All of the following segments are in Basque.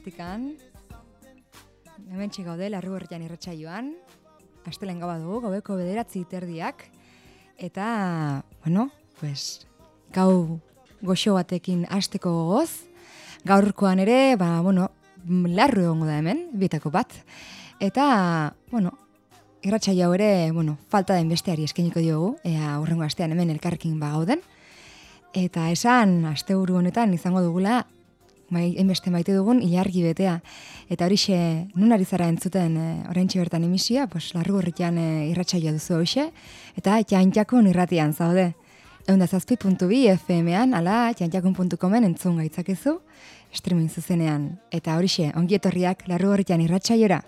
hortikan. Hemen txigaude, larru herrian irratxa joan. Astelen gaba dugu, gobeko bederatzi terdiak. Eta, bueno, pues, gau goxo batekin asteko gogoz. Gaurkoan ere, ba, bueno, larru egongo da hemen, bitako bat. Eta, bueno, irratxa jau ere, bueno, falta den besteari eskeniko diogu, ea urrengo astean hemen elkarrekin ba gauden. Eta esan, asteburu honetan izango dugula, bai, enbeste maite dugun, ilargi betea. Eta horixe, nun ari zara entzuten e, orain bertan emisia, pues, larru horretan e, irratxaioa duzu hoxe, eta jaintakun irratian zaude. Egun da zazpi.bi FM-an, ala, jaintakun.comen entzun gaitzakezu, streaming zuzenean. Eta horixe, ongi etorriak larru horretan irratxaiora.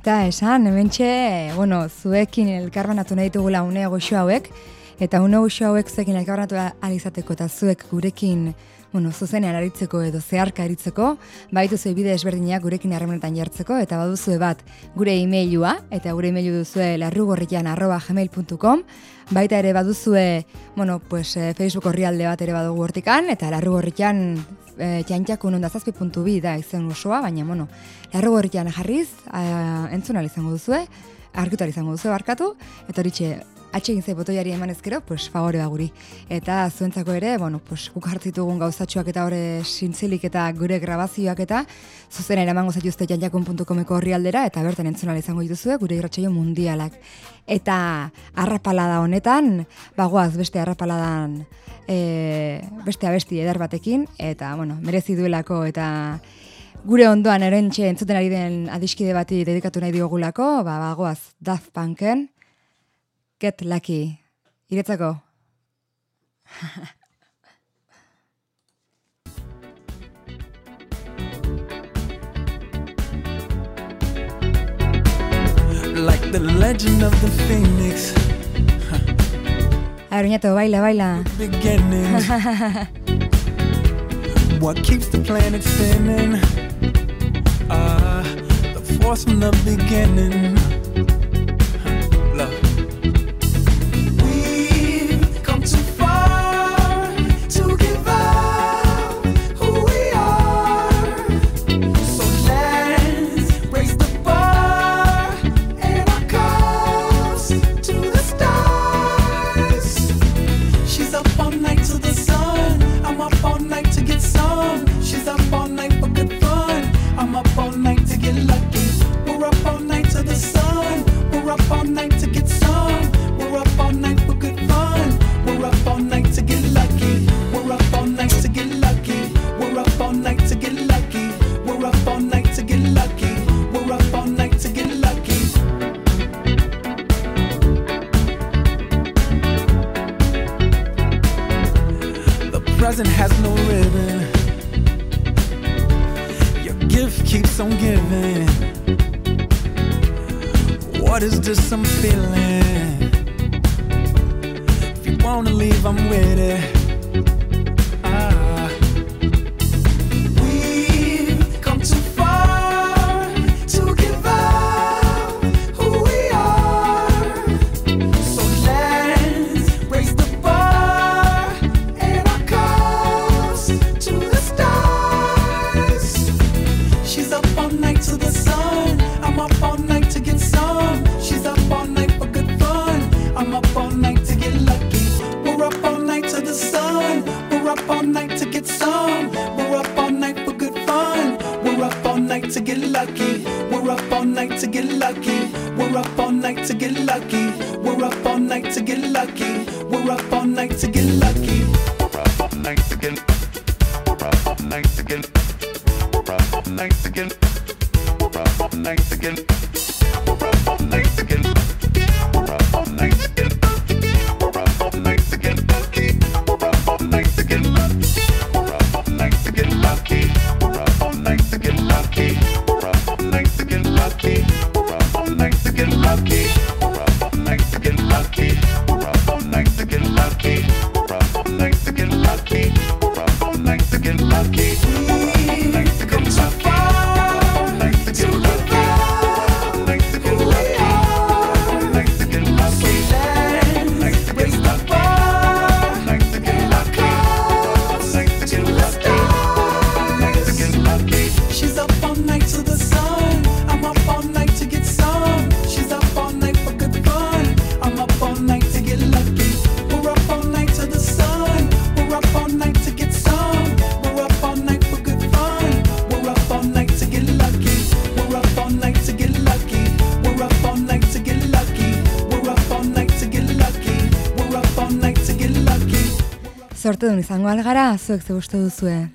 Eta esan, hementxe, bueno, zuekin elkarbanatu nahi ditugula une goxo hauek, eta une goxo hauek zuekin elkarbanatu alizateko eta zuek gurekin, bueno, zuzenean aritzeko edo zeharka aritzeko, baitu zuen bide ezberdinak gurekin harremanetan jartzeko, eta baduzue bat gure e-mailua, eta gure e-mailu duzue larrugorrian arroba gmail.com, baita ere baduzue, bueno, pues, eh, Facebook horrialde bat ere badugu hortikan, eta larrugorrian e, txantxakun ondazazpi.bi da izen osoa, baina, bueno, larru gorrian jarriz, a, entzun ahal izango duzue, argitu ahal izango duzue barkatu, eta horitxe, atxegin zei botoiari eman ezkero, pues, favore guri. Eta zuentzako ere, bueno, pues, guk hartzitugun gauzatxoak eta hori sintzilik eta gure grabazioak eta zuzen eramango zaituzte janjakun.comeko horri aldera, eta bertan entzun ahal izango dituzue gure irratsaio mundialak. Eta arrapalada honetan, bagoaz beste arrapaladan e, beste abesti eder batekin, eta, bueno, merezi duelako, eta gure ondoan erentxe entzuten ari den adiskide bati dedikatu nahi diogulako, ba, bagoaz Daft Punken, Get Lucky. Iretzako? like the legend of the phoenix Aroñato, baila, baila. what keeps the planet spinning uh, the force from the beginning izango algara, zuek ze uste duzue.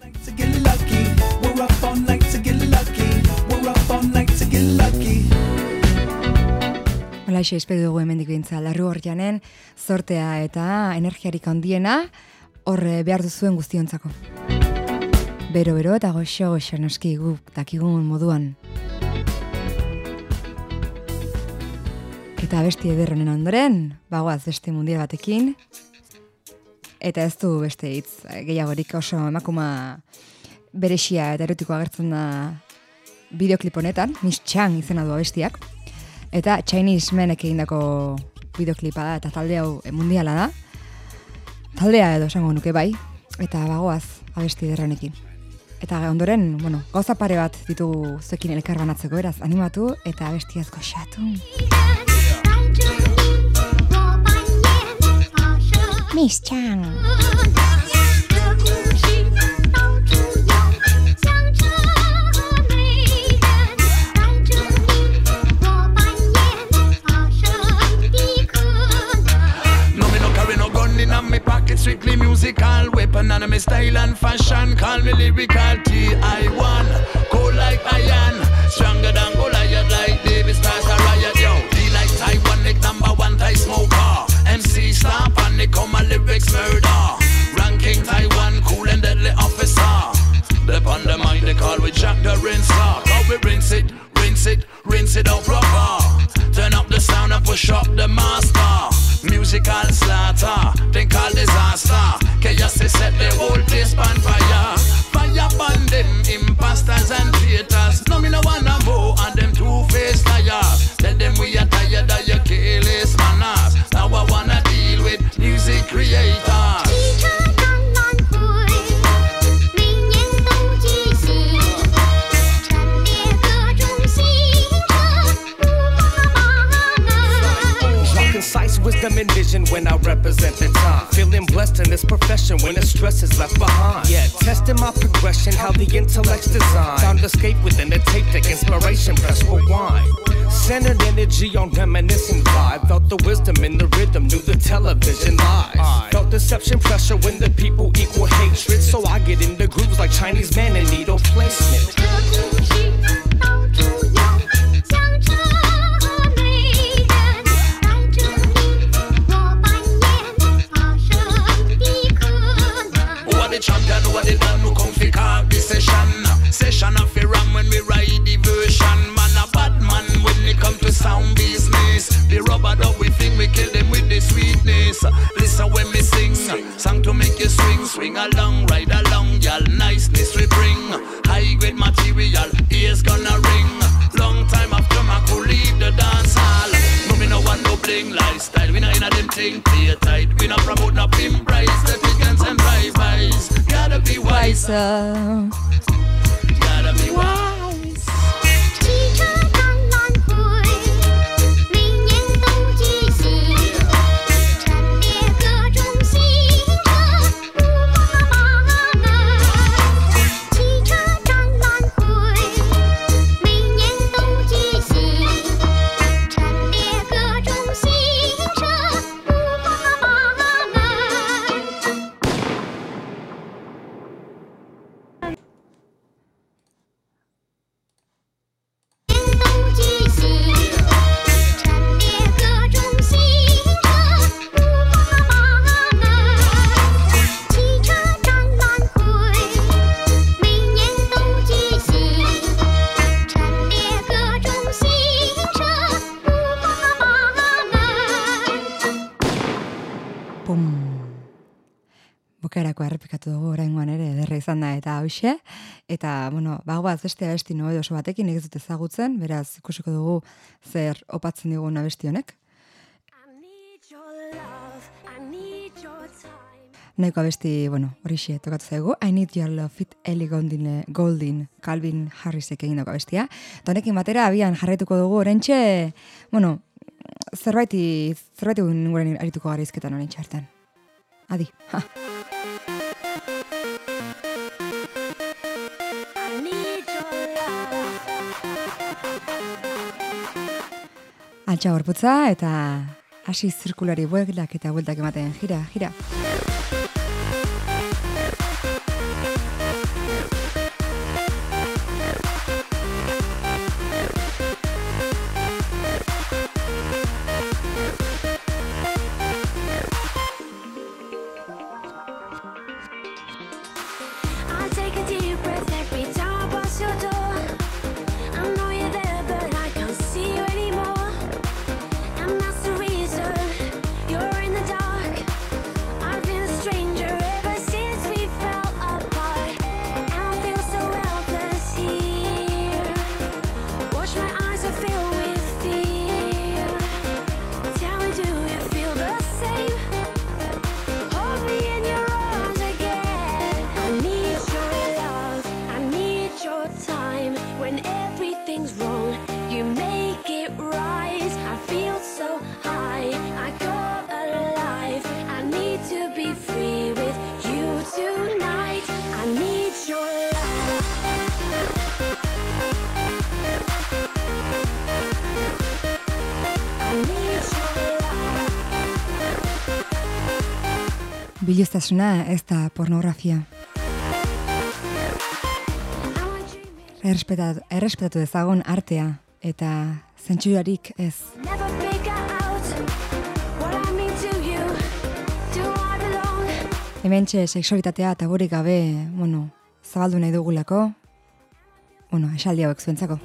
Hola, xe, espero dugu hemendik bintza, larru hor janen, sortea eta energiarik handiena, horre eh, behar duzuen guztiontzako. Bero-bero eta goxo-goxo noski guk dakigun moduan. Eta besti ederronen ondoren, bagoaz beste mundia batekin, eta ez du beste hitz eh, gehiagorik oso emakuma beresia eta erotiko agertzen da bideoklip honetan, Miss Chang izena du abestiak. Eta Chinese Menek egindako bideoklipa da, eta talde hau mundiala da. Taldea edo esango nuke bai, eta bagoaz abesti derranekin. Eta ondoren, bueno, gauza pare bat ditugu zuekin elkar banatzeko, eraz, animatu eta abestiaz goxatu. My pocket, strictly musical weapon and my style and fashion. Call me lyrical T.I.1. Cold like iron, stronger than Goliath like David start a riot, yo. D like Taiwan, like number one Thai smoker. MC star lyrics murder. Ah, ranking Taiwan, cool and deadly officer. Dep on the mind, they call we Jack the Rinser. Now oh, we rinse it, rinse it, rinse it out proper. Turn up the sound and push up the master. Musical slaughter, then call disaster. Chaos is set the whole place on fire. Fire upon them imposters and traitors. No me no wanna vision when I represent the time. Feeling blessed in this profession when the stress is left behind. Yeah, testing my progression, how the intellect's designed. Found escape within the tape deck, inspiration, press rewind. Centered energy on reminiscent vibe. Felt the wisdom in the rhythm, knew the television lies. Felt deception pressure when the people equal hatred. So I get in the grooves like Chinese man in needle placement. what the man who come fi call the session. Session of a ram when we ride the version. Man a bad man when it come to sound business. The rubber dub we think we kill them with the sweetness. Listen when me sing, song to make you swing, swing along myself Eta, bueno, bago bat beste abesti nobe oso batekin ez dut ezagutzen, beraz ikusiko dugu zer opatzen digun abesti honek. Nahiko abesti, bueno, hori xe, tokatu zaigu. I need your love fit Ellie Goldin, Goldin Calvin Harrisek egin dago abestia. Tonekin batera, abian jarraituko dugu, orentxe, bueno, zerbaiti, zerbaiti gure arituko gara izketan honen txartan. Adi, ha. Altxa gorputza eta hasi zirkulari bueltak eta bueltak ematen jira, jira. Jira. aniztasuna ez da pornografia. Errespetatu, errespetatu ezagon artea eta zentsurarik ez. Hementxe seksualitatea eta gabe, bueno, zabaldu nahi dugulako, bueno, esaldi hauek zuentzako.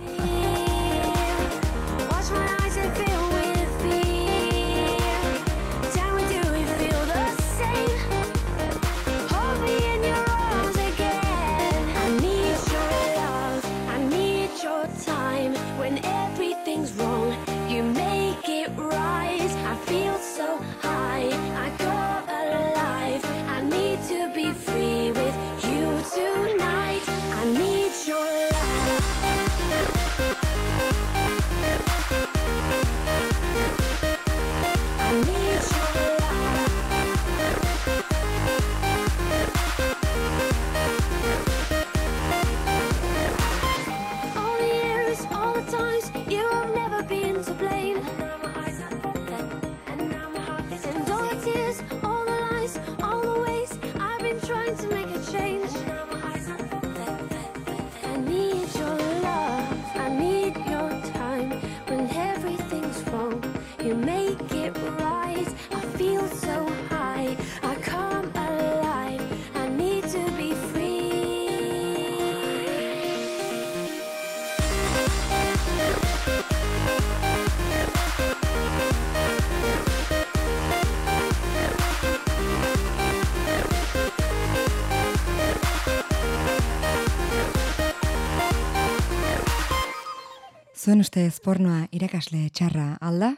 Zuen ustez pornoa irakasle txarra alda?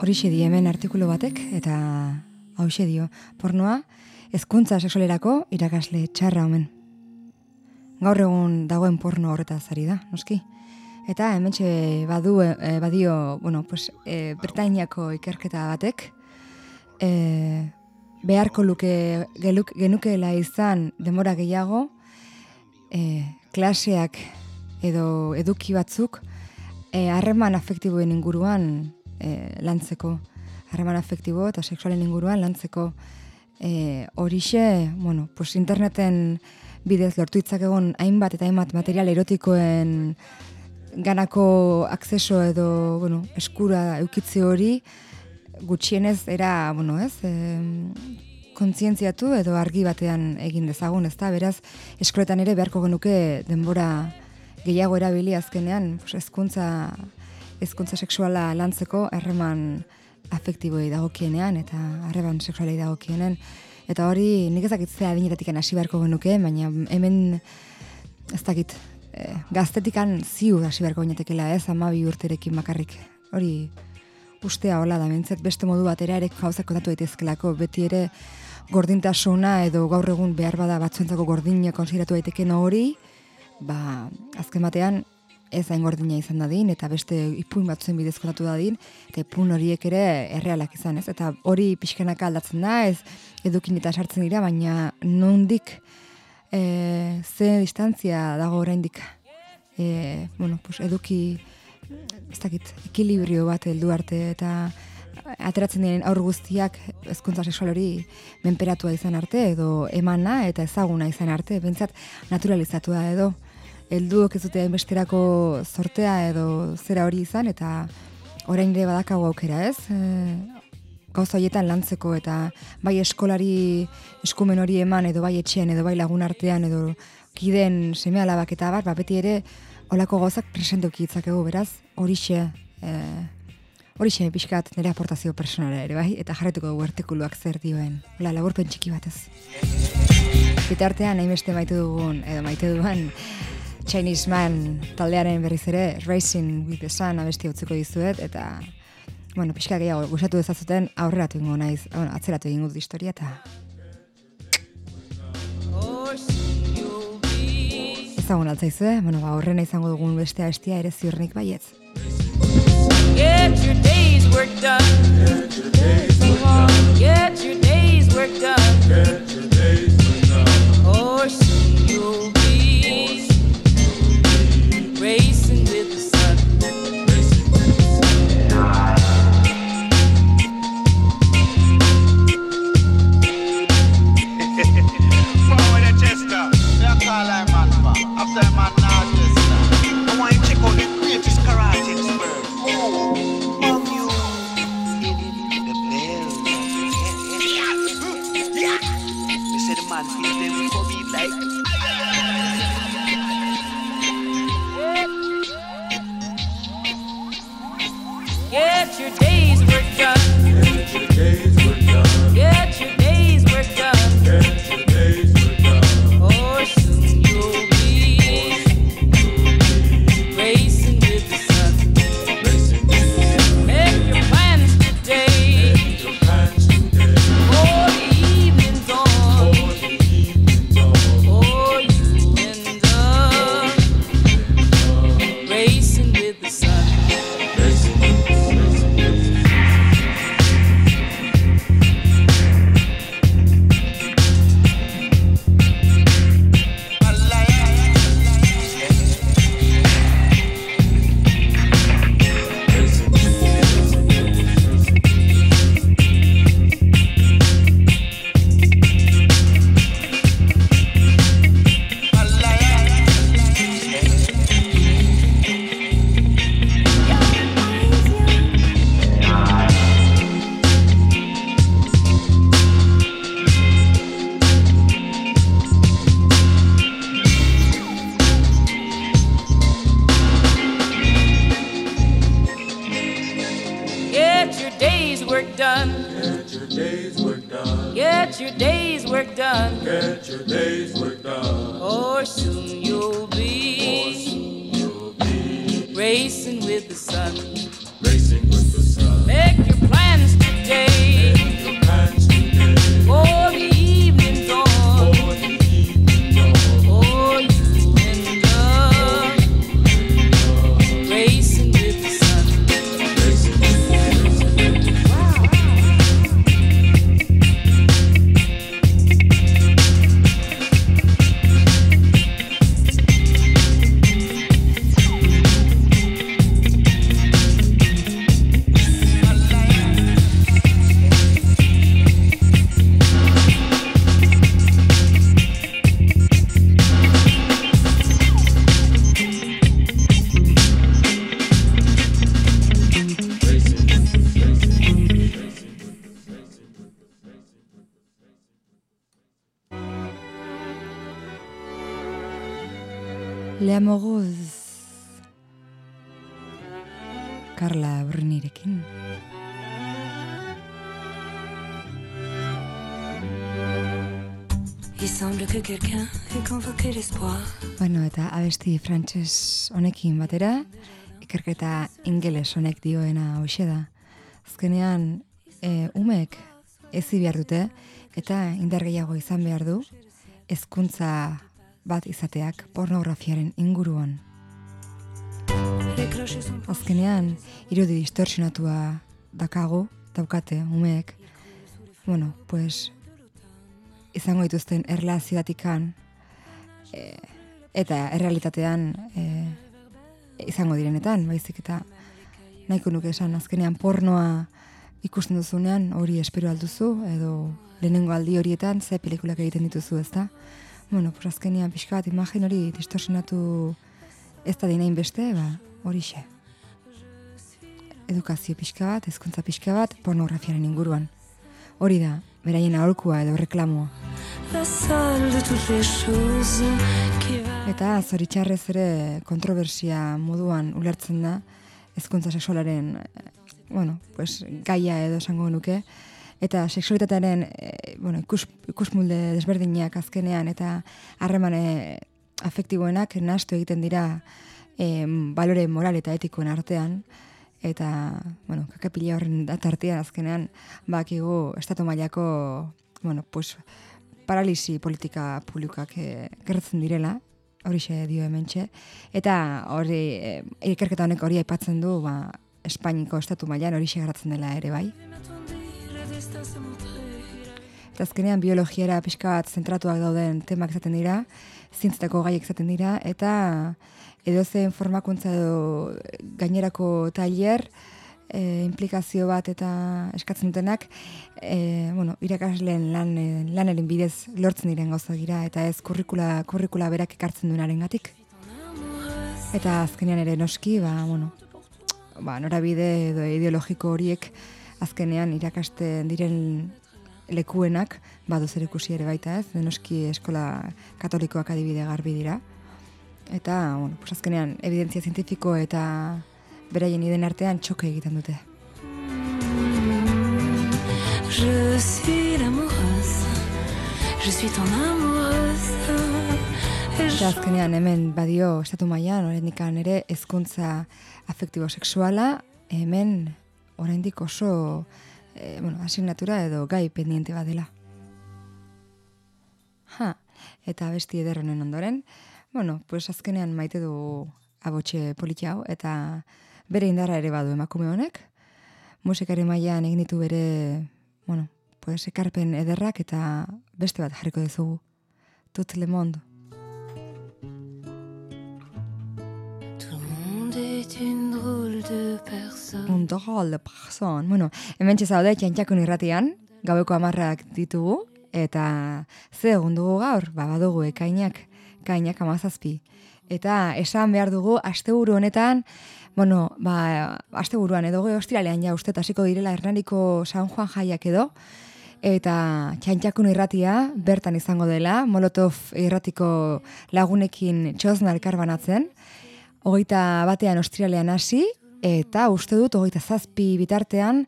Horixe di hemen artikulu batek, eta hauxe dio, pornoa, hezkuntza sexualerako irakasle txarra omen. Gaur egun dagoen porno horretaz ari da, noski. Eta hementxe badu, e, badio, bueno, pues, e, Britainiako ikerketa batek, e, beharko luke geluk, genukeela izan denbora gehiago, e, klaseak edo eduki batzuk e, harreman afektiboen inguruan e, lantzeko. Harreman afektibo eta sexualen inguruan lantzeko e, horixe, bueno, pues interneten bidez lortu egon hainbat eta hainbat material erotikoen ganako akzeso edo, bueno, eskura eukitze hori, gutxienez era, bueno, ez, e, kontzientziatu edo argi batean egin dezagun, ezta? Beraz, eskoletan ere beharko genuke denbora gehiago erabili azkenean, pues, ezkuntza, ezkuntza sexuala lantzeko erreman afektiboei dagokienean eta harreman sexualei dagokienen. Eta hori nik ezakitzea adinetatik hasi beharko genuke, baina hemen ez dakit, e, gaztetikan ziur hasi beharko ginetekela ez, amabi urterekin bakarrik. Hori ustea hola da, mentzet beste modu batera ere gauzak kontatu daitezkelako, beti ere gordintasuna edo gaur egun behar bada batzuentzako gordina konsideratu daiteken hori, ba, azken batean ez hain gordina izan dadin, eta beste ipuin batzuen bidez kontatu dadin, eta ipuin horiek ere errealak izan, ez? Eta hori pixkanaka aldatzen da, ez edukin eta sartzen dira, baina nondik e, ze distantzia dago oraindik e, bueno, pues eduki ez dakit, ekilibrio bat heldu arte eta ateratzen diren aur guztiak hezkuntza sexual hori menperatua izan arte edo emana eta ezaguna izan arte, bentsat naturalizatua edo helduok ez dute hainbesterako sortea edo zera hori izan eta orain ere badakago aukera, ez? E, gauza horietan lantzeko eta bai eskolari eskumen hori eman edo bai etxean edo bai lagun artean edo kiden seme alabak eta bat, ba, beti ere olako gauzak presentuki itzakegu, beraz, horixe, e, horixe pixkat nire aportazio personala ere, bai, eta jarretuko dugu artikuluak zer dioen, hola, laburpen txiki batez. Bitartean, nahi beste maite dugun, edo maite duan, Chinese Man taldearen berriz ere, Racing with the Sun abesti utziko dizuet, eta, bueno, pixka gehiago, gustatu dezazuten aurreratu ingo naiz, bueno, atzeratu egingo historia, eta ezagun altzaizue, bueno, ba, horrena izango dugun beste abestia ere ziurrenik baietz. Get your day's work done. Get your day's work done. Get your day's work done. Or soon you'll be racing frantses honekin batera, ikerketa ingeles honek dioena hoxe da. Azkenean, e, umek ezi behar dute, eta indar gehiago izan behar du, hezkuntza bat izateak pornografiaren inguruan. Azkenean, irudi distorsionatua dakago, daukate, umeek, bueno, pues, izango dituzten erlazioatikan, e, eta errealitatean e, izango direnetan, baizik eta nahiko nuke esan, azkenean pornoa ikusten duzunean hori espero alduzu, edo lehenengo aldi horietan ze pelikulak egiten dituzu, ezta? Bueno, pues azkenean pixka bat imagen hori distorsionatu ez da dinain beste, ba, horixe edukazio pixka bat, hezkuntza pixka bat, pornografiaren inguruan. Hori da, beraien aholkua edo va. Eta zoritxarrez ere kontroversia moduan ulertzen da hezkuntza sexualaren eh, bueno, pues, gaia edo esango nuke. Eta sexualitatearen eh, bueno, ikus, ikusmulde desberdinak azkenean eta harremane afektiboenak nahastu egiten dira eh, balore moral eta etikoen artean eta, bueno, kakapila horren tartean azkenean bakigu estatu mailako bueno, pues, paralisi politika publikak eh, gertatzen direla, horixe dio hementxe, eta hori, eh, ikerketa honek hori aipatzen du, ba, Espainiko estatu mailan horixe gertatzen dela ere bai. Eta azkenean biologiara pixka bat zentratuak dauden temak izaten dira, zientzetako gaiek izaten dira, eta edozein formakuntza edo gainerako tailer, e, implikazio bat eta eskatzen dutenak, e, bueno, irakasleen lan, lanaren bidez lortzen diren gauza dira, eta ez kurrikula, kurrikula berak ekartzen duenaren gatik. Eta azkenean ere noski, ba, bueno, ba, norabide edo ideologiko horiek azkenean irakasten diren lekuenak badu zer ikusi ere baita ez, denoski eskola katolikoak adibide garbi dira. Eta, bueno, pues azkenean, evidentzia zientifiko eta beraien iden artean txoke egiten dute. Je suis l'amoureuse. Je suis ton amoureuse. Eta azkenean hemen badio estatu mailan oraindikan ere hezkuntza afektibo sexuala hemen oraindik oso e, bueno, asignatura edo gai pendiente bat dela. Ha, eta besti eder honen ondoren, bueno, pues azkenean maite du abotxe politi hau eta bere indarra ere badu emakume honek. Musikari mailan egin ditu bere, bueno, pues ekarpen ederrak eta beste bat jarriko dizugu. Tout le monde. Une drôle de personne. Un drôle de person. Bueno, hemen zaude txantxakun irratian, gaueko amarrak ditugu, eta ze egun dugu gaur, ba, badugu ekainak, kainak amazazpi. Eta esan behar dugu, asteburu honetan, bueno, ba, asteburuan edo ge ostiralean ja uste hasiko direla Hernaniko San Juan jaiak edo, eta txantxakun irratia bertan izango dela, Molotov irratiko lagunekin txosna elkarbanatzen, hogeita batean ostiralean hasi, eta uste dut hogeita zazpi bitartean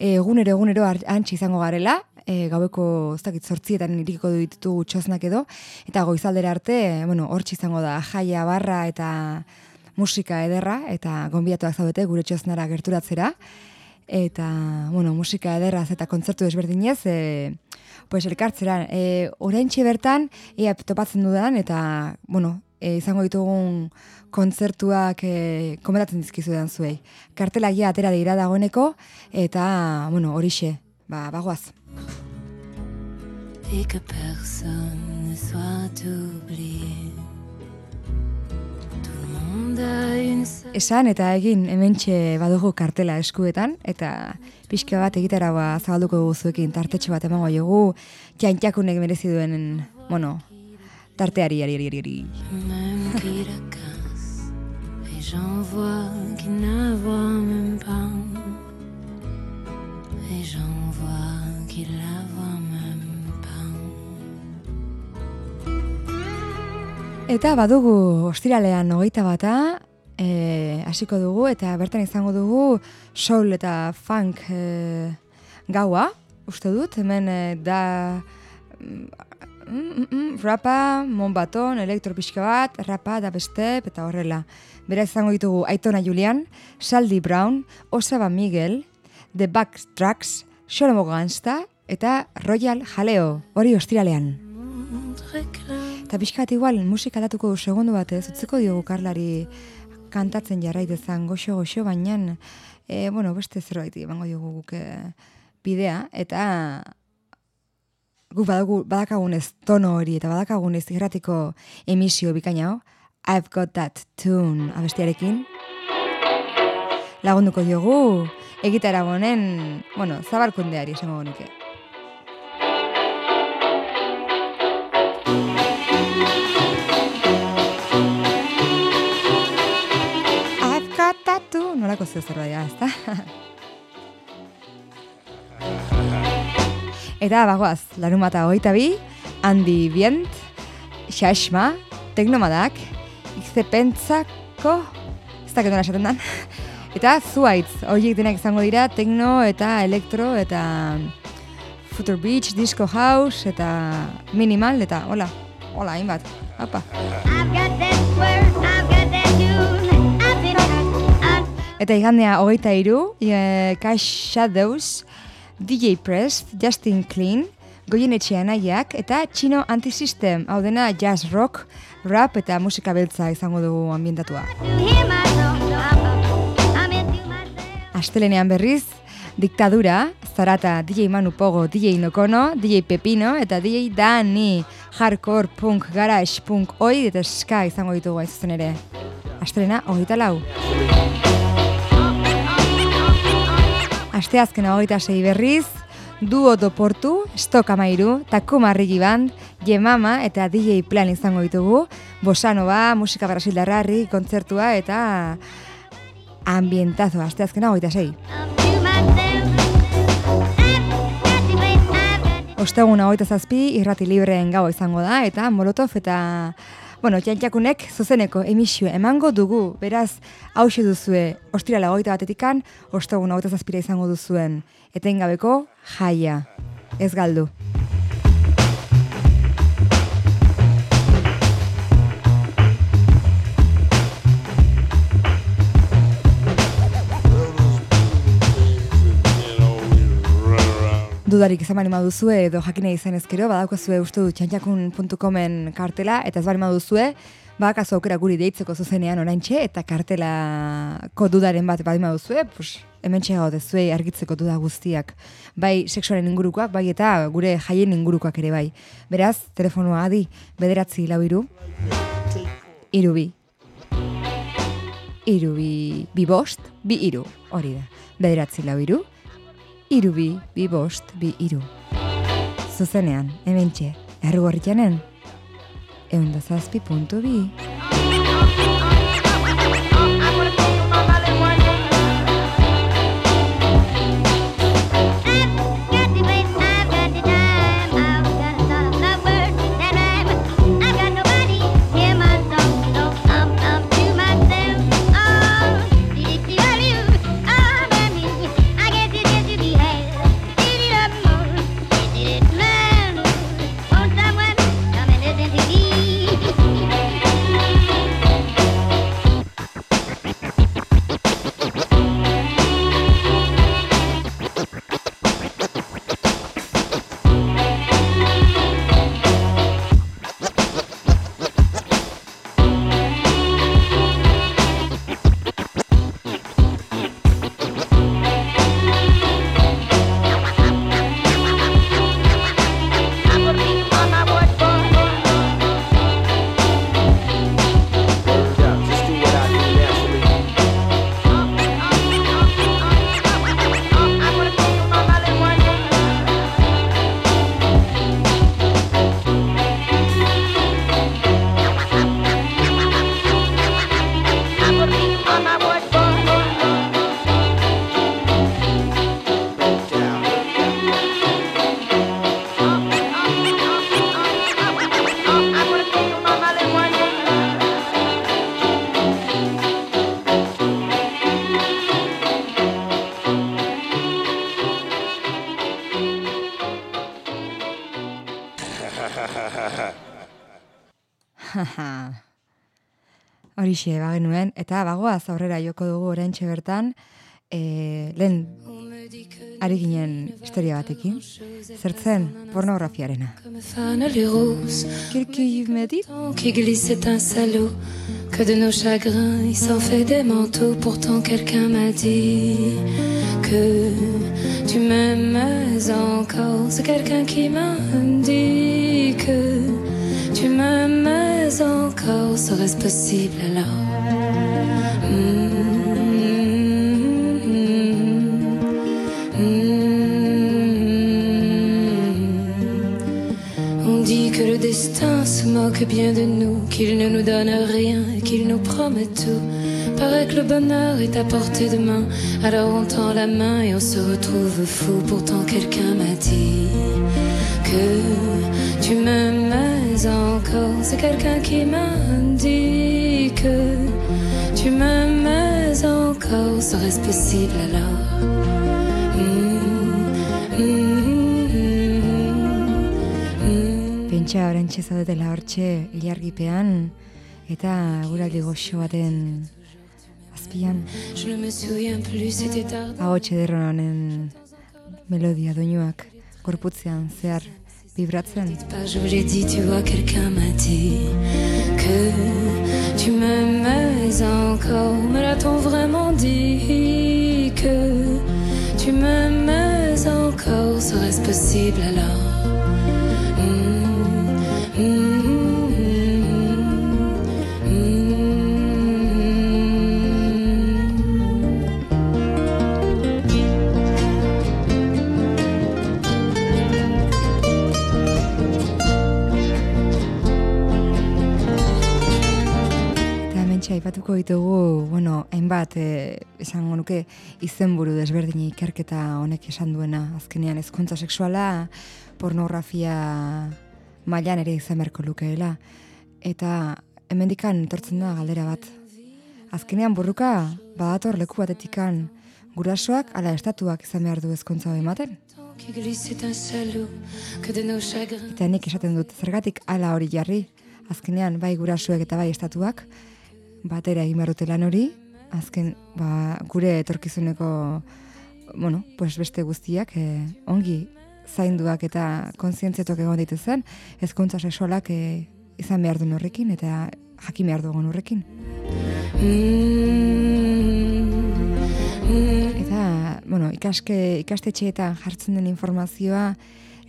egunero egunero antxe izango garela, e, gaueko ez dakit zortzietan irikiko ditugu txosnak edo, eta goizaldera arte, bueno, hortxe izango da jaia barra eta musika ederra, eta gonbiatuak zaudete gure txosnara gerturatzera, eta, bueno, musika ederraz eta kontzertu desberdinez, e, pues elkartzera, e, oraintxe bertan, ea topatzen dudan, eta, bueno, e, izango ditugun kontzertuak e, komentatzen dizkizudan zuei. Kartelak ja atera dira dagoeneko, eta, bueno, horixe, ba, bagoaz. Et que personne ne soit oublié. Esan eta egin hementxe badugu kartela eskuetan, eta pixka bat egitera ba zabalduko dugu zuekin tartetxo bat emango jogu, txantxakunek merezi duen, bueno, tarteari, ari, ari, ari, ari. j'en vois qui ne voient même pas. Et j'en vois qui la Eta badugu ostiralean hogeita bata, e, hasiko dugu, eta bertan izango dugu soul eta funk e, gaua, uste dut, hemen e, da mm, mm, mm, rapa, monbaton, elektro pixka bat, rapa da bestep, eta horrela. Bera izango ditugu Aitona Julian, Saldi Brown, Osaba Miguel, The Backtracks, Sholomo Gansta, eta Royal Jaleo, hori ostiralean. Eta pixka bat igual musika datuko du segundu batez, utziko diogu Karlari kantatzen jarrai dezan goxo-goxo, baina e, bueno, beste zerbait emango diogu guk e, bidea, eta guk badagu, badakagunez tono hori eta badakagunez irratiko emisio bikaina hau, I've got that tune abestiarekin. Lagunduko diogu, egitara honen, bueno, zabarkundeari esango nuke. Nolako zeo zerbait da, ezta? Eta bagoaz, larun bata hogeita bi, handi bient, xaxma, teknomadak, ikzepentzako, ez dakit nola esaten dan, eta zuaitz, horiek denak izango dira, tekno eta elektro eta Future Beach, Disco House eta Minimal eta hola, hola, hainbat, apa. Eta igandea hogeita iru, e, Cash Shadows, DJ Press, Justin Clean, Goienetxe anaiak eta Chino Antisystem, hau dena jazz rock, rap eta musika beltza izango dugu ambientatua. Astelenean berriz, Diktadura, Zarata, DJ Manu Pogo, DJ Nokono, DJ Pepino eta DJ Dani, hardcore, punk, garage, punk, oi eta ska izango ditugu hain zuzen ere. Astelena, hogeita lau. Asteazkena hogeita sei berriz, Duo Doportu, Stok Amairu, Takuma Rigi Band, Jemama eta DJ Plan izango ditugu, Bosanova, musika brasildarrarri, kontzertua eta ambientazo, asteazkena hogeita sei. Osteguna hogeita zazpi, irrati libreen gaua izango da, eta Molotov eta, bueno, txantxakunek zuzeneko emisio emango dugu, beraz, hause duzue, ostirala hogeita batetikan, osteguna hogeita zazpira izango duzuen, etengabeko jaia. Ez galdu. Dudarik izan bali duzue edo jakine izan ezkero, badaukazue uste dut txantxakun.comen kartela, eta ez bali duzue, bakazu aukera guri deitzeko zuzenean oraintxe, eta kartelako dudaren bat bali duzue, pues, hemen txegago zuei argitzeko duda guztiak. Bai sexuaren ingurukoak, bai eta gure jaien ingurukoak ere bai. Beraz, telefonoa adi, bederatzi lau iru, iru bi, iru bi, bi bost, bi iru, hori da. Bederatzi lau iru, iru bi, bost, bi iru. Zuzenean, hemen txe, errugorritxanen, eunda zazpi puntu bi. Horixe, bagenuen, eta bagoaz aurrera joko dugu oraintxe bertan, e, lehen ari ginen historia batekin, zertzen pornografiarena. Les roses. Kirki medit? Qui glisse est un salaud. Que de nos chagrins, il s'en fait des manteaux. Pourtant, quelqu'un m'a dit que tu m'aimes encore. C'est quelqu'un qui m'a dit que tu m'aimes encore. Serait-ce possible alors? On dit que le destin se moque bien de nous, qu'il ne nous donne rien et qu'il nous promet tout. Paraît que le bonheur est à portée de main, alors on tend la main et on se retrouve fou. Pourtant quelqu'un m'a dit que tu m'aimes encore. C'est quelqu'un qui m'a dit que tu m'aimes encore. Serait-ce possible alors? Mm, mm, mm. Pentsa hortxe eta guraldi goxo baten azpian, Je ne me souviens plus, c'était tard. ahotxe derron honen melodia doinuak gorputzean zehar vibratzen. Pas, je vous l'ai dit, tu vois, quelqu'un m'a dit que tu m'aimais encore. Mais l'a-t-on vraiment dit que tu m'aimais encore? Serait-ce possible alors? Mm, mm, mm, mm. Aipatuko ditugu, bueno, hainbat, e, esango nuke, izenburu desberdini ikerketa honek esan duena. Azkenean ezkontza sexuala, pornografia mailan ere izan beharko lukeela. Eta hemendikan etortzen da galdera bat. Azkenean burruka badator leku batetikan gurasoak ala estatuak izan behar du ezkontza ematen. Eta nik esaten dut, zergatik hala hori jarri, azkenean bai gurasuek eta bai estatuak, batera egin behar dute lan hori, azken ba, gure etorkizuneko, bueno, pues beste guztiak eh, ongi zainduak eta kontzientziatok egon ditezen, ezkontza sexualak eh, izan behar duen horrekin eta jakin behar dugun horrekin. Eta, bueno, ikaske, ikastetxeetan jartzen den informazioa,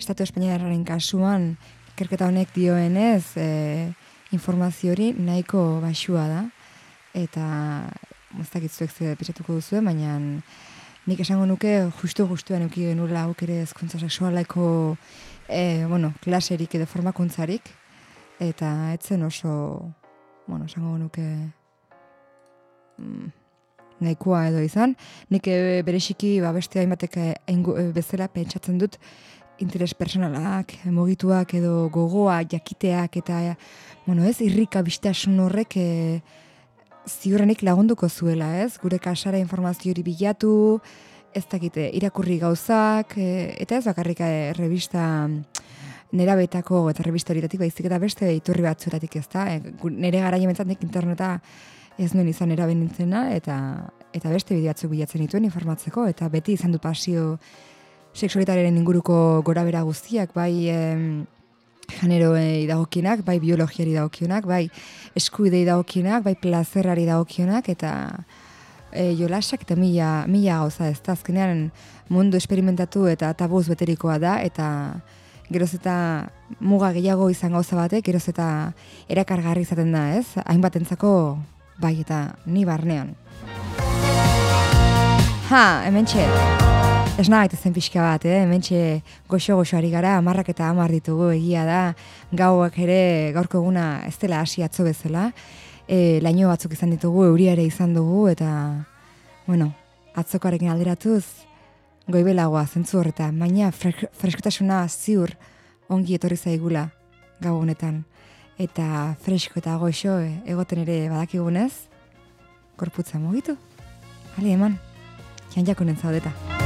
Estatu Espainiarraren kasuan, ikerketa honek dioenez, e, informazio hori nahiko baxua da. Eta, ez dakit zuek ze pentsatuko duzue, baina nik esango nuke justu justuan euki genula auk ere ezkuntza sexualeko e, bueno, klaserik edo formakuntzarik. Eta etzen oso, bueno, esango nuke mm, nahikoa edo izan. Nik e, bereziki ba, beste hainbatek e, aingu- e, bezala pentsatzen dut interes personalak, mugituak edo gogoa, jakiteak eta bueno, ez, irrika bistasun horrek e, ziurrenik lagunduko zuela, ez? Gure kasara informazio hori bilatu, ez dakite, irakurri gauzak, e, eta ez bakarrik e, revista nerabetako eta revista horietatik baizik eta beste iturri batzuetatik ez da. E, garaia mentzat nik interneta ez nuen izan eraben nintzena, eta, eta beste bide batzuk bilatzen dituen informatzeko, eta beti izan du pasio seksualitatearen inguruko gorabera guztiak, bai em, generoei dagokienak, bai biologiari dagokionak, bai eskuidei dagokionak, bai plazerrari dagokionak, eta e, jolasak eta mila, mila gauza ez da, azkenean mundu esperimentatu eta tabuz beterikoa da, eta geroz eta muga gehiago izan gauza batek, geroz eta erakargarri izaten da, ez? Hainbatentzako bai eta ni barnean. Ha, hemen txe. Ez nahi zen pixka bat, eh? hemen goxo-goxo ari gara, amarrak eta amar ditugu egia da, gauak ere gaurko eguna ez dela hasi atzo bezala, e, laino batzuk izan ditugu, euria ere izan dugu, eta, bueno, atzokoarekin alderatuz, goibelagoa zentzu horretan, baina fre- freskotasuna ziur ongi etorri zaigula gau honetan. Eta fresko eta goxo eh, egoten ere badakigunez, korputza mugitu. Hale, eman, jan jakonen zaudeta.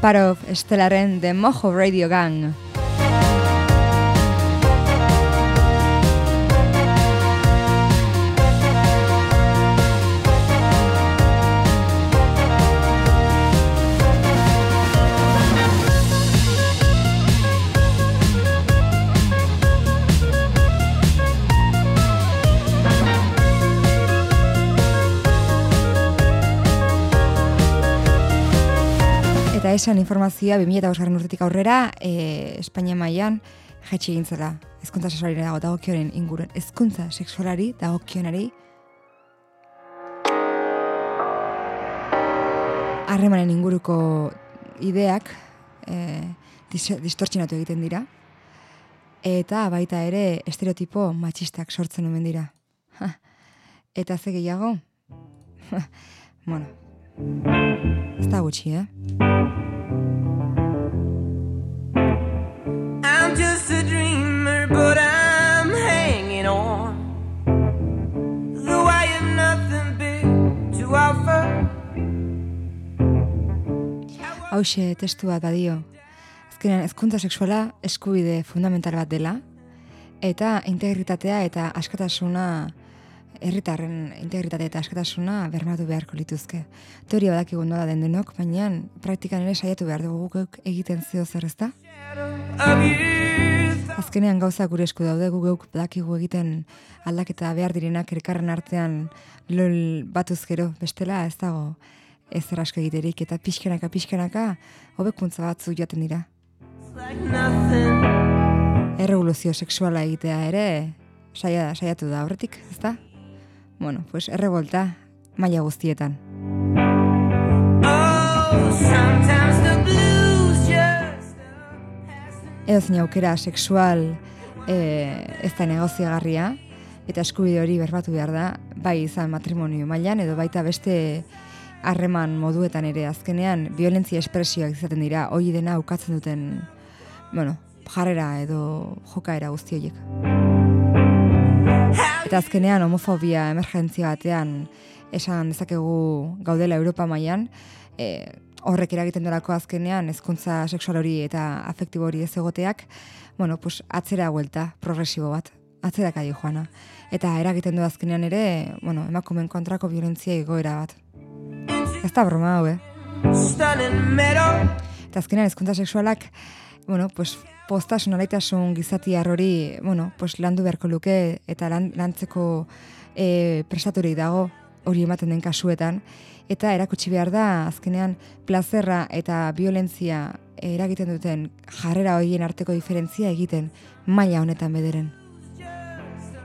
Parov Stellaren de Mojo Radio Gang. Esan informazioa 2005 garren urtetik aurrera, e, Espainia mailan jetxi egin zela. Ezkuntza sexualari dago dagokionen inguruan. Ezkuntza sexualari dagokionari harremanen inguruko ideak e, dis distortsionatu egiten dira. Eta baita ere estereotipo matxistak sortzen omen dira. Ha. Eta ze gehiago? bueno, ez da gutxi, eh? Hauxe testu bat badio. Azkenean, hezkuntza sexuala eskubide fundamental bat dela, eta integritatea eta askatasuna, herritarren integritatea eta askatasuna bermatu beharko lituzke. Teoria badakigu nola den denok, baina praktikan ere saiatu behar dugu guk egiten zeo zer ezta? Azkenean gauza gure esku daude gu geuk badakigu egiten aldaketa behar direnak elkarren artean lol batuz gero bestela ez dago ezer asko egiterik eta pixkanaka pixkanaka hobekuntza batzu joaten dira. like nothing. Errevoluzio sexuala egitea ere saia, saiatu da aurretik, ezta? Bueno, pues errevolta maila guztietan. Oh, Edo zein aukera sexual e, ez da negoziagarria eta eskubide hori berbatu behar da, bai izan matrimonio mailan edo baita beste harreman moduetan ere azkenean violentzia espresioak izaten dira, hori dena ukatzen duten, bueno, jarrera edo jokaera guzti horiek. Eta azkenean homofobia emergentzia batean esan dezakegu gaudela Europa mailan, e, horrek eragiten delako azkenean hezkuntza sexual hori eta afektibo hori ez egoteak, bueno, pues atzera huelta progresibo bat, atzera kai joana. Eta eragiten du azkenean ere, bueno, emakumeen kontrako violentzia egoera bat. Ez da broma hau, eh? Eta azkenean hezkuntza sexualak, bueno, pues postasun alaitasun gizatiar hori, bueno, pues landu beharko luke eta lan, lantzeko e, prestaturik dago hori ematen den kasuetan. Eta erakutsi behar da, azkenean, plazerra eta violentzia eragiten duten jarrera horien arteko diferentzia egiten maila honetan bederen.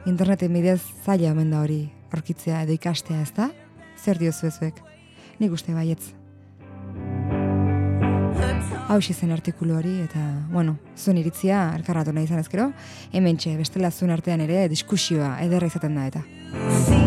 Interneten bidez zaila omen da hori aurkitzea edo ikastea, ez da? Zer diozu ezuek? Nik uste baietz. Hau zen artikulu hori, eta, bueno, zuen iritzia, elkarratu nahi izan ezkero, hemen txe, bestela zuen artean ere, diskusioa ederra izaten da eta.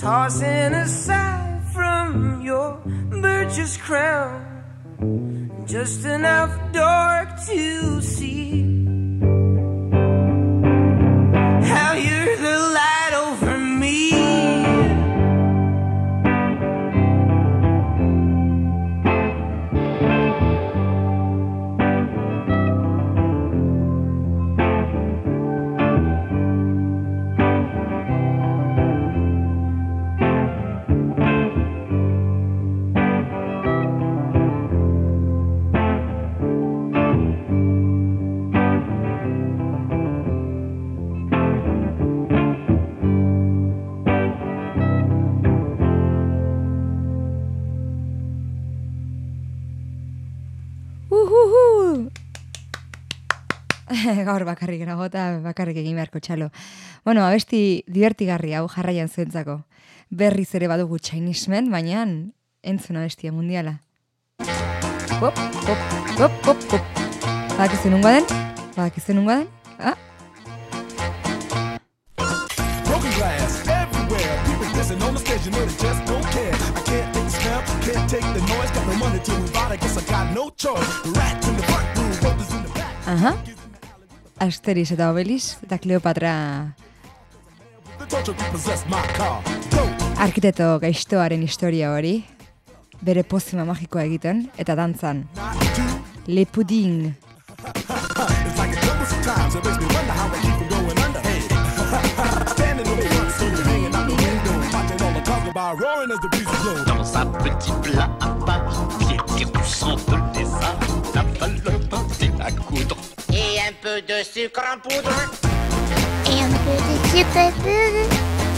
Tossing aside from your birch's crown, just enough dark to see gaur bakarrik nago eta bakarrik egin beharko txalo. Bueno, abesti divertigarri hau jarraian zuentzako. Berriz ere badugu Chinese Men, baina entzun abestia mundiala. Hop, hop, hop, hop, hop. Badakizu nungoa den? Badakizu nungoa den? Ah, Broken glass everywhere. People dissing on the stage, you know they just don't care. I can't take the smell, can't take the noise. Got no money to move out, I guess I got no choice. Rats in the front room, brothers in the back. aha. Asteris eta Obelis eta Kleopatra arkitekto gaiztoaren historia hori, bere pozima magikoa egiten, eta dantzan. Le Pudding. Dans sa petite plat à part, qui étire du sang de lézard, la d'un à coudre. Un peu de sucre en poudre. Et un peu de sucre poudre.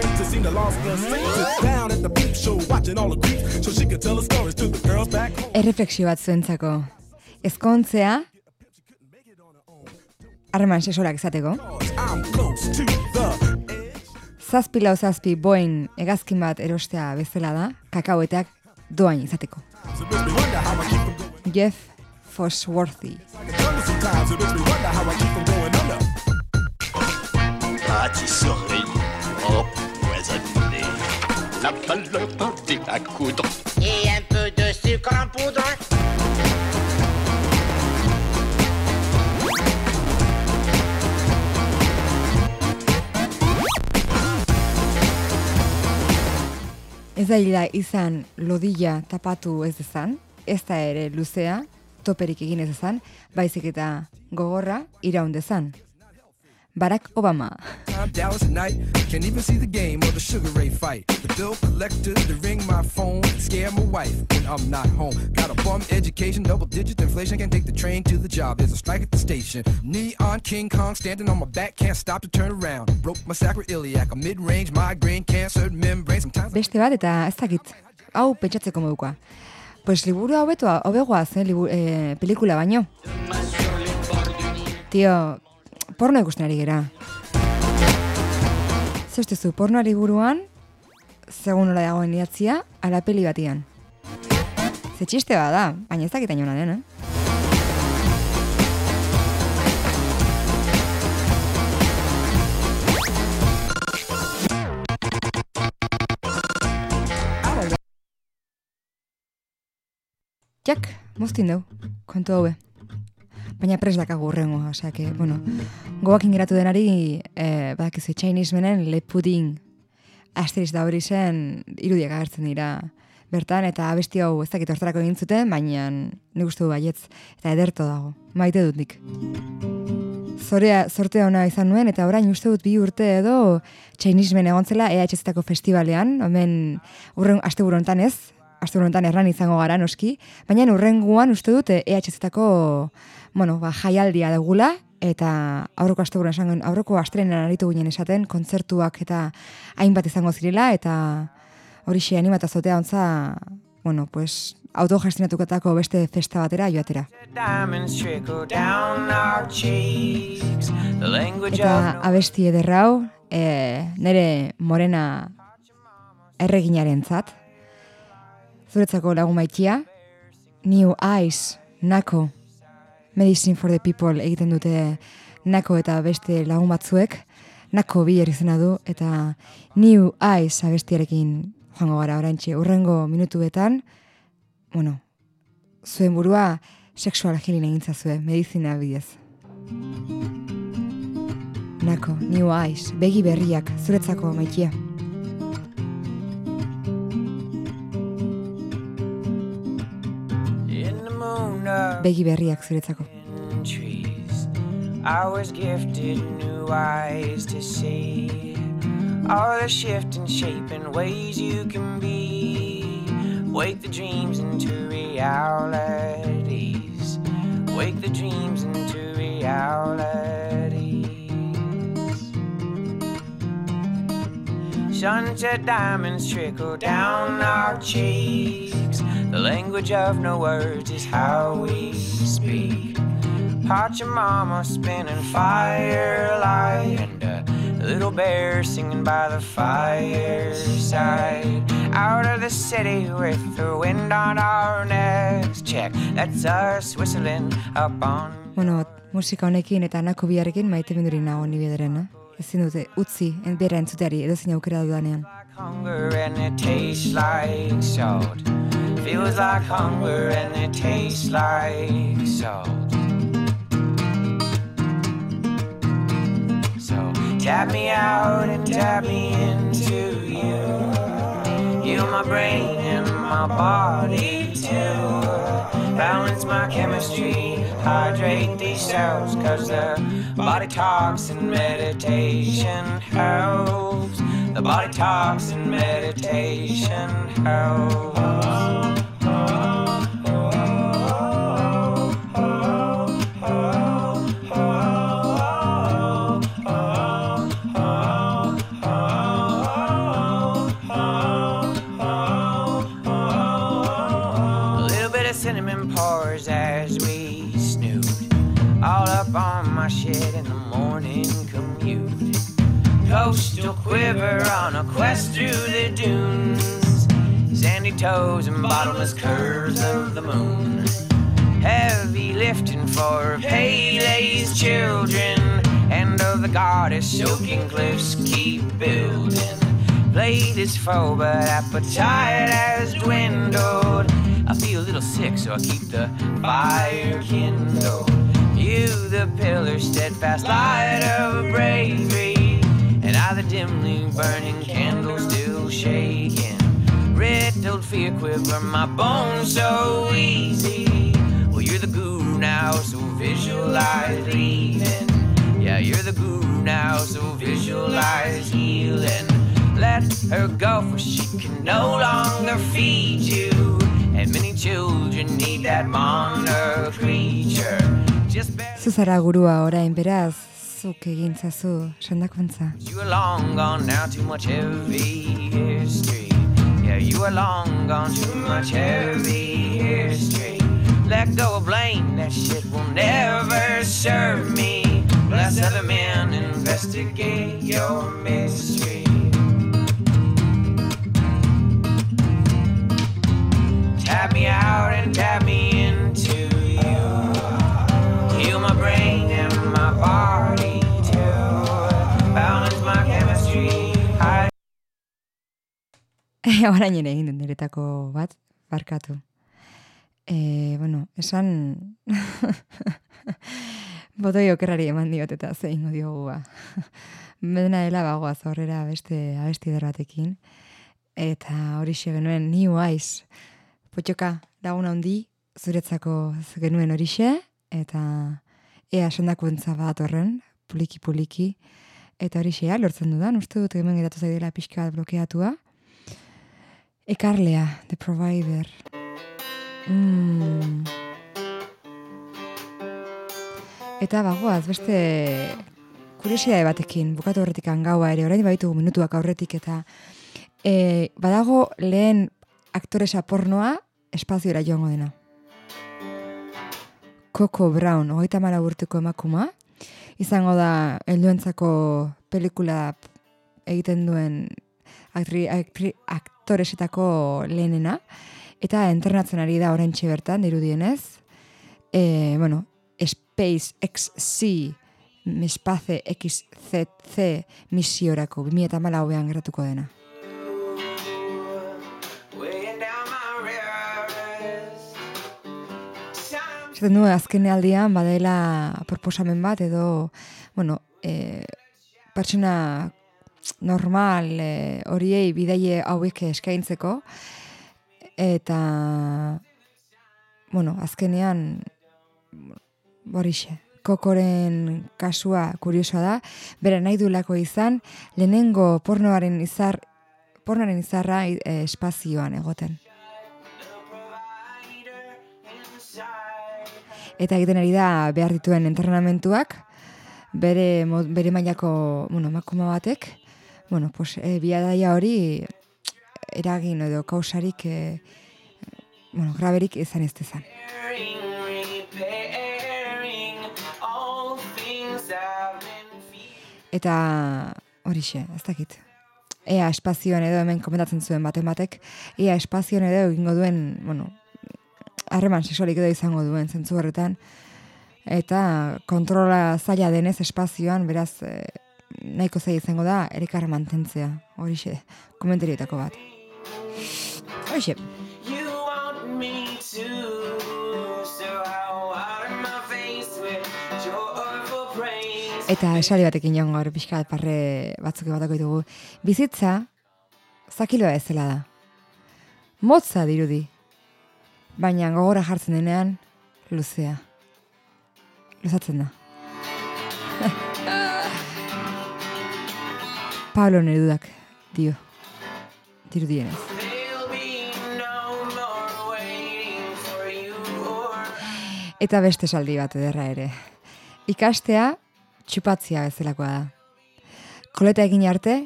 Break to seem to lost the senses. Down at the peep show, watching all the creeps, so she could tell her stories to the girls back home. Erreflexio bat zuentzako. Ezkontzea, harreman sesorak izateko. The Zazpi lau zazpi boin egazkin bat erostea bezala da, kakaoetak doain izateko. So it makes me la valeur d'un à coudre. Et un peu de sucre en poudre. Ez daila izan lodilla tapatu ez dezan, ez da ere luzea, toperik egin ez dezan, baizik eta gogorra iraun dezan. Barack Obama. Can't King Kong standing on my back, can't stop to turn around. Broke my sacroiliac, a mid-range migraine, cancer membrane. Beste bat eta ez dakit, hau pentsatzeko modukoa. Pues liburu hau beto, hobegoa zen eh, pelikula baino. Tio, porno ikusten ari gera. Zer ustezu, porno liburuan, segun nola dagoen idatzia, ala peli batian. Ze txiste bat da, baina ez dakit ainola den, eh? Jak, moztin deu, kontu haue. Baina pres dakagu urrengo, osea, que, bueno, goakin geratu denari, eh, badakizu Chinese menen le pudding. Asteriz da hori zen irudiak agertzen dira bertan, eta abesti hau ez dakit hortarako egin zuten, baina nik uste du baietz, eta ederto dago, maite dut nik. Zorea, sortea ona izan nuen, eta orain uste dut bi urte edo Chinese men egon zela EHZ-etako festivalean, hemen urren asteburu honetan ez, asteburu honetan erran izango gara noski, baina urrenguan uste dut EHZ-etako bueno, ba, jaialdia dugula, eta aurreko asteburuan esan aurreko astrenean aritu ginen esaten, kontzertuak eta hainbat izango zirela, eta hori xe animata zotea ontza, bueno, pues, autogestionatuketako beste festa batera joatera. Eta abesti ederra hau, e, nere morena erreginaren zat. Zuretzako lagun maitia, New Eyes, Nako, Medicine for the People egiten dute Nako eta beste lagun batzuek, Nako bi izena du, eta New Eyes abestiarekin joango gara oraintxe, urrengo minutuetan, bueno, zuen burua sexual healing egintza zuen, medizina bidez. Nako, New Eyes, begi berriak, zuretzako maikia. Begi berriak zuretzako. I was gifted new eyes to see all the shift and shape and ways you can be. Wake the dreams into realities. Wake the dreams into realities. Sunset diamonds trickle down our cheeks. The language of no words is how we speak. Hot your mama spinning firelight and a little bear singing by the fireside. Out of the city with the wind on our necks. Check, that's us whistling up on Bueno, musika honekin eta anako biarekin maite bindurik nago ni bederen, eh? Ezin dute utzi, bera entzuteari, edo zin aukera dudanean. Hunger and it tastes like salt. Feels like hunger and it tastes like salt. So tap me out and tap me into you. Heal my brain and my body too. Balance my chemistry, hydrate these cells, cause the body talks and meditation helps. The body talks in meditation helps. Quest through the dunes. Sandy toes and bottomless curves of the moon. Heavy lifting for Pele's children. And of the goddess soaking cliffs keep building. Plate is full, but appetite has dwindled. I feel a little sick, so I keep the fire kindled. You, the pillar, steadfast light of bravery, I, the dimly burning candle, still shaking. Riddled fear quiver my bones so easy. Well, you're the guru now, so visualize leaving. Yeah, you're the guru now, so visualize healing. Let her go, for she can no longer feed you. And many children need that creature. Zu zara gurua orain, beraz, zuk egin zazu sendakuntza. you are long gone now, too much heavy history. Yeah, you are long gone, too much heavy history. Let go of blame, that shit will never serve me. Bless other men, investigate your mystery. Tap me out and tap me into you. Heal my brain and my body Orain ere egin dut niretako bat, barkatu. E, bueno, esan... Botoi okerrari eman diot eta zein diogu ba. Bedena dela bagoaz aurrera beste abesti eder batekin. Eta hori genuen New Eyes. Potxoka, lagun handi, zuretzako genuen horixe, eta ea sendakuntza bat horren, puliki-puliki. Eta horixe, lortzen dudan, uste dut hemen geratu zaidela pixka bat blokeatua. Ekarlea, The Provider. Mm. Eta bagoaz, beste kuriosidade batekin, bukatu horretik gaua ere, orain baitugu minutuak aurretik, eta e, badago lehen aktoresa pornoa espaziora joango dena. Coco Brown, hogeita mara urteko emakuma, izango da helduentzako pelikula egiten duen aktri, aktri, aktoresetako lehenena, eta entrenatzen ari da oraintxe bertan, dirudienez. E, bueno, Space XC, Espace XZC misiorako, 2008an geratuko dena. Zaten du, azken aldian badela proposamen bat edo, bueno, e, pertsona normal e, horiei bidaie hauek eskaintzeko. Eta bueno, azkenean borixe kokoren kasua kuriosoa da, bere nahi duelako izan, lehenengo pornoaren izar, pornoaren izarra e, espazioan egoten. Eta egiten ari da behar dituen entrenamentuak, bere, bere mailako bueno, makuma batek, bueno, pues, e, biadaia hori eragin edo kausarik, e, bueno, graberik izan ez dezan. Eta horixe, ez dakit. Ea espazioan edo hemen komentatzen zuen baten batek, ea espazioan edo egingo duen, bueno, harreman sexualik edo izango duen zentzu horretan, eta kontrola zaila denez espazioan, beraz, eh, nahiko zaila izango da, erikar mantentzea, horixe, komentarioetako bat. Horixe. Eta esari batekin joan gaur pixka parre batzuk batako ditugu. Bizitza, zakiloa ez zela da. Motza dirudi. Baina gogora jartzen denean, luzea. Luzatzen da. Pablo Nerudak, dio. Dirudienez. Eta beste esaldi bat ederra ere. Ikastea, txupatzia bezalakoa da. Koleta egin arte,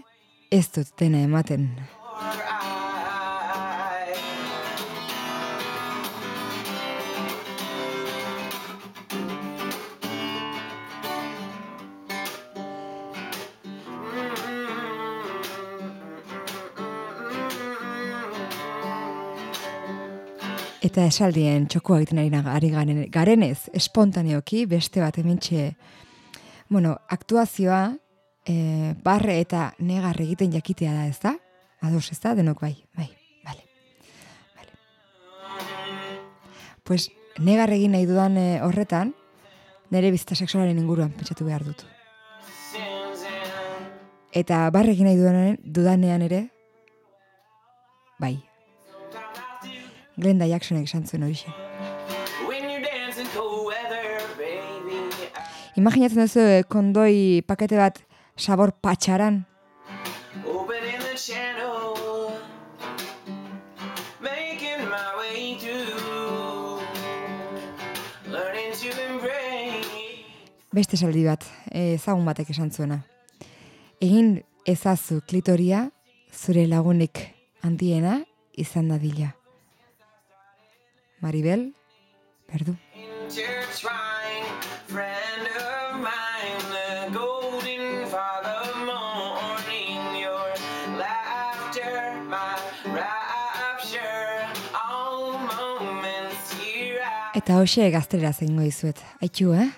ez dut dena ematen. Eta esaldien txokoa egiten ari, garen, garenez, espontaneoki, beste bat hementxe, bueno, aktuazioa, e, barre eta negar egiten jakitea da, ez da? Ados, ez da? Denok bai, bai, bale. Bale. Pues, negar egin nahi dudan e, horretan, nire bizita seksualaren inguruan pentsatu behar dut. Eta barre egin nahi dudanean ere, bai. Glenda Jacksonek esan zuen baby. Imaginatzen duzu eh, kondoi pakete bat sabor patxaran, channel, through, beste esaldi bat, eh, ezagun batek esan zuena. Egin ezazu klitoria zure lagunik handiena izan dadila. Maribel Verdú. Eta hoxe gaztera zeingo dizuet. Aitu, eh?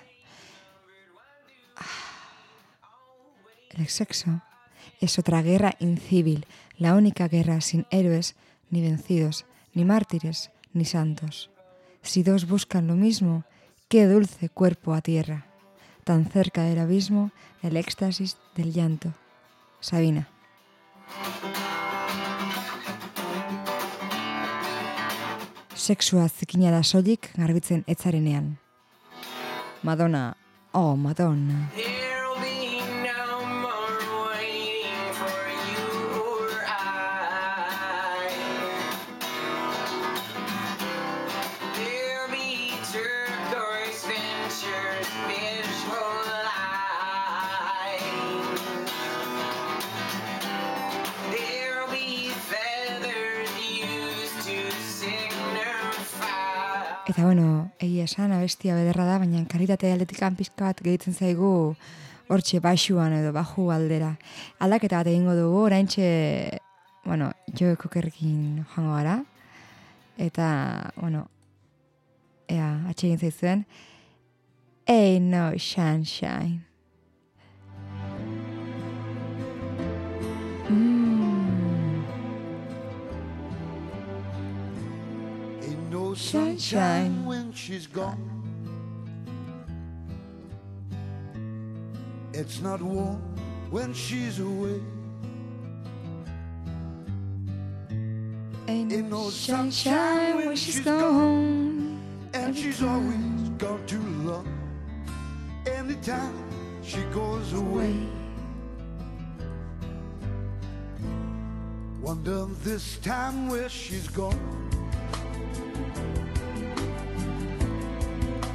El sexo es otra guerra incivil, la única guerra sin héroes, ni vencidos, ni mártires, ni santos. Si dos buscan lo mismo, qué dulce cuerpo a tierra. Tan cerca del abismo, el éxtasis del llanto. Sabina. Sexua zikina da soilik garbitzen. Madonna, oh Madonna. Esan, abestia bederra da, baina kalitate aldetikan pizka bat gehitzen zaigu hortxe baxuan edo baju aldera. Aldaketa bat egingo dugu, oraintxe, bueno, jo kokerrekin joango gara. Eta, bueno, ea, atxegin zaizuen. Ain't no sunshine. Sunshine. sunshine when she's gone. It's not warm when she's away. Ain't no sunshine when she's gone. And she's always gone too long. Anytime she goes away. Wonder this time where she's gone.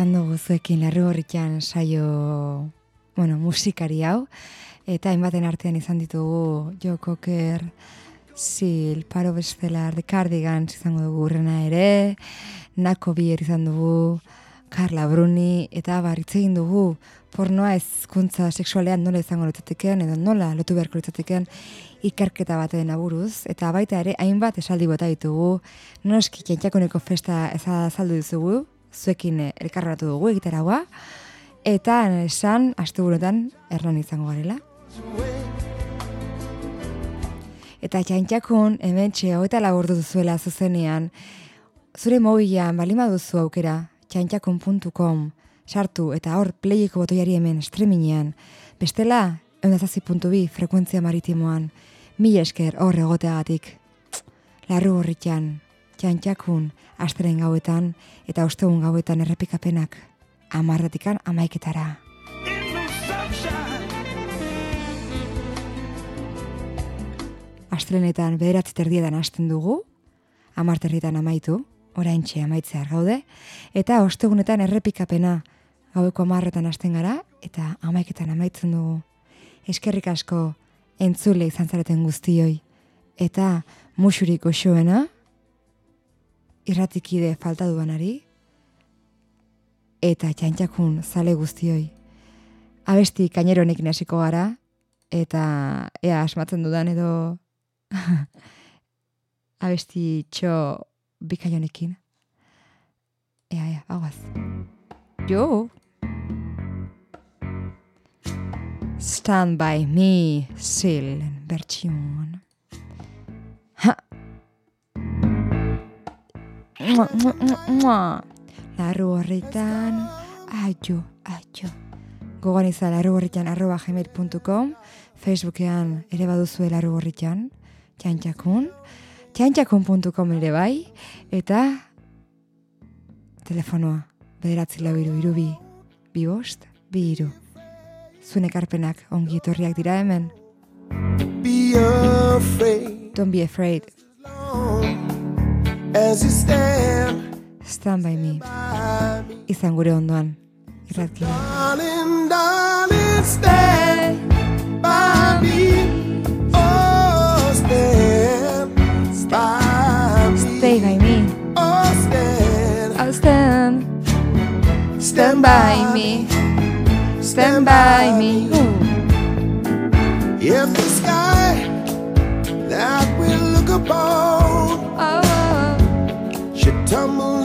Izan dugu zuekin larru horritan saio, bueno, musikari hau, eta hainbaten artean izan ditugu Joe Cocker, Sil, Paro Bestelar, The Cardigans izango dugu urrena ere, Nako Bier izan dugu, Carla Bruni, eta bar hitz egin dugu pornoa ezkuntza sexualean nola izango litzateken, edo nola lotu beharko litzateken ikerketa baten aburuz, eta baita ere hainbat esaldi bota ditugu, noski txantxakoneko festa ezazaldu dizugu, zuekin eh, elkarratu dugu egitaragoa, eta esan asteburuetan erran izango garela. Eta txantxakun hemen txe eta laburdu duzuela zuzenean, zure mobilan balima duzu aukera, txantxakun.com, sartu eta hor playeko botoiari hemen streamingean, bestela, eundazazi.bi frekuentzia maritimoan, mila esker hor egoteagatik. Larru horritan, txantxakun, asteren gauetan, eta ostegun gauetan errepikapenak, amarratikan amaiketara. Astrenetan bederatzi terdietan hasten dugu, amarterritan amaitu, oraintxe amaitzear gaude, eta ostegunetan errepikapena. Gaueko amarretan hasten gara, eta amaiketan amaitzen dugu. Eskerrik asko entzule izan zareten guztioi, eta musurik goxoena, irratikide falta duanari, eta txantxakun zale guztioi. Abesti kaineronekin hasiko gara, eta ea asmatzen dudan edo abesti txo bikaionekin. Ea, ea, aguaz. Jo! Stand by me, sil, bertxion. Ha! Mua, mua, mua, mua. Larru horretan, aio, aio. Gogan izan larru horretan arroba gmail.com, Facebookean ere baduzue larru horretan, txantxakun, txantxakun.com ere bai, eta telefonoa, bederatzi lau iru, iru bi, bi bost, bi iru. Ekarpenak ongi etorriak dira hemen. Be afraid Don't be afraid. you stand. Stand by me. Izan gure ondoan. Darling, darling, stand by me. Oh, stand by me. Stay by me. Oh, stand. Oh, I'll stand. Stand by me. Stand by me. If the sky that we look upon Oh. Tumble